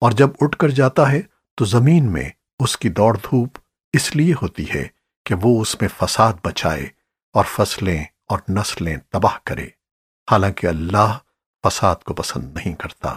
اور جب اٹھ کر جاتا ہے تو زمین میں اس کی دوڑ دھوپ اس لیے ہوتی ہے کہ وہ اس میں فساد بچائے اور فصلیں اور نسلیں تباہ کرے۔ حالانکہ اللہ فساد کو پسند نہیں کرتا۔